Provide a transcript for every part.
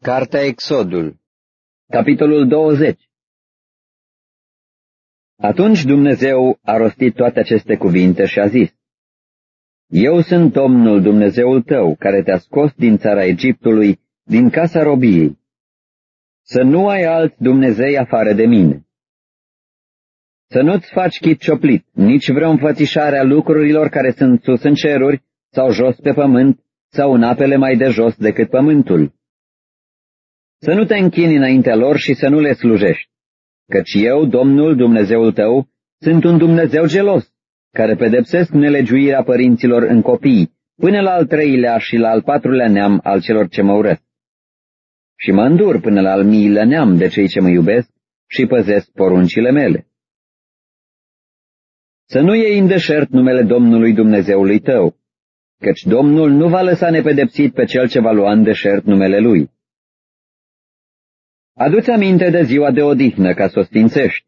Cartea Exodul Capitolul 20 Atunci Dumnezeu a rostit toate aceste cuvinte și a zis, Eu sunt Domnul Dumnezeul tău, care te-a scos din țara Egiptului, din casa robiei. Să nu ai alt Dumnezei afară de mine. Să nu-ți faci chip cioplit, nici vreo înfățișare a lucrurilor care sunt sus în ceruri, sau jos pe pământ, sau în apele mai de jos decât pământul să nu te închini înaintea lor și să nu le slujești, căci eu, Domnul Dumnezeul tău, sunt un Dumnezeu gelos, care pedepsesc nelegiuirea părinților în copii, până la al treilea și la al patrulea neam al celor ce mă urăsc. Și mă îndur până la al miilea neam de cei ce mă iubesc și păzesc poruncile mele. Să nu iei în deșert numele Domnului Dumnezeului tău, căci Domnul nu va lăsa nepedepsit pe cel ce va lua în deșert numele Lui. Adu-ți aminte de ziua de odihnă ca să o sfințești,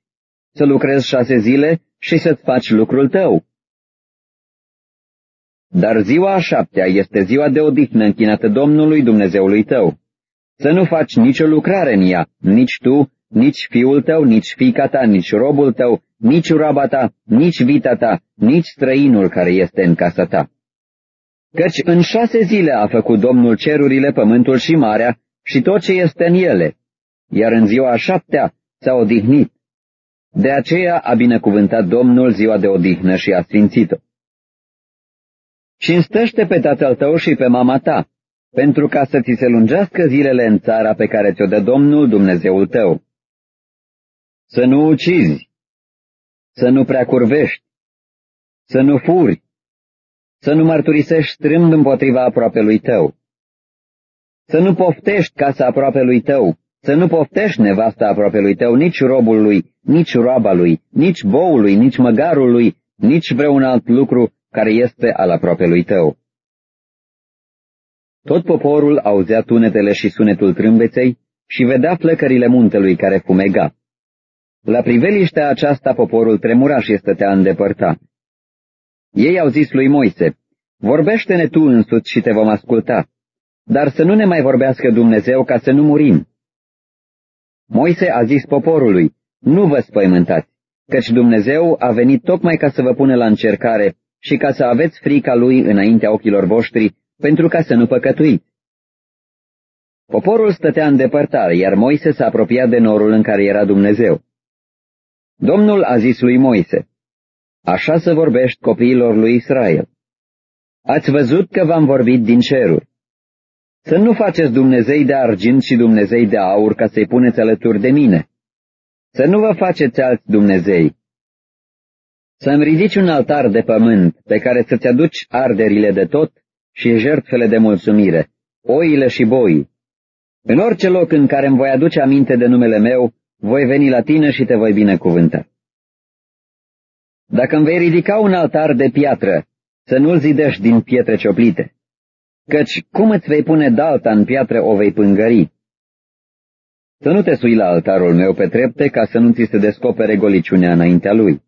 să lucrezi șase zile și să-ți faci lucrul tău. Dar ziua a șaptea este ziua de odihnă închinată Domnului Dumnezeului tău. Să nu faci nicio lucrare în ea, nici tu, nici fiul tău, nici fica ta, nici robul tău, nici roaba ta, nici vita ta, nici străinul care este în casa ta. Căci în șase zile a făcut Domnul cerurile, pământul și marea și tot ce este în ele, iar în ziua a șaptea s-a odihnit. De aceea a binecuvântat Domnul ziua de odihnă și a sfințit-o. Cinstește pe tatăl tău și pe mama ta, pentru ca să ți se lungească zilele în țara pe care ți-o dă Domnul Dumnezeul tău. Să nu ucizi, să nu prea curvești, să nu furi, să nu mărturisești strâmb împotriva aproapelui tău, să nu poftești casa aproapelui tău, să nu poftești nevasta aproapelui tău, nici robul lui, nici roaba lui, nici boului, nici măgarul lui, nici vreun alt lucru care este al aproapelui tău. Tot poporul auzea tunetele și sunetul trâmbeței și vedea flăcările muntelui care fumega. La priveliștea aceasta poporul tremura și stătea îndepărtat. Ei au zis lui Moise, Vorbește-ne tu însuți și te vom asculta, dar să nu ne mai vorbească Dumnezeu ca să nu murim. Moise a zis poporului, nu vă spăimântați, căci Dumnezeu a venit tocmai ca să vă pună la încercare și ca să aveți frica lui înaintea ochilor voștri, pentru ca să nu păcătuiți. Poporul stătea în depărtare, iar Moise s-a apropiat de norul în care era Dumnezeu. Domnul a zis lui Moise, Așa să vorbești copiilor lui Israel. Ați văzut că v-am vorbit din ceruri. Să nu faceți Dumnezei de argint și Dumnezei de aur ca să-i puneți alături de mine. Să nu vă faceți alți Dumnezei. Să-mi ridici un altar de pământ pe care să-ți aduci arderile de tot și jertfele de mulțumire, oile și boii. În orice loc în care îmi voi aduce aminte de numele meu, voi veni la tine și te voi binecuvânta. Dacă îmi vei ridica un altar de piatră, să nu-l zidești din pietre cioplite căci cum îți vei pune dalta în piatră o vei pângări. Să nu te sui la altarul meu pe trepte ca să nu ți se descopere goliciunea înaintea lui.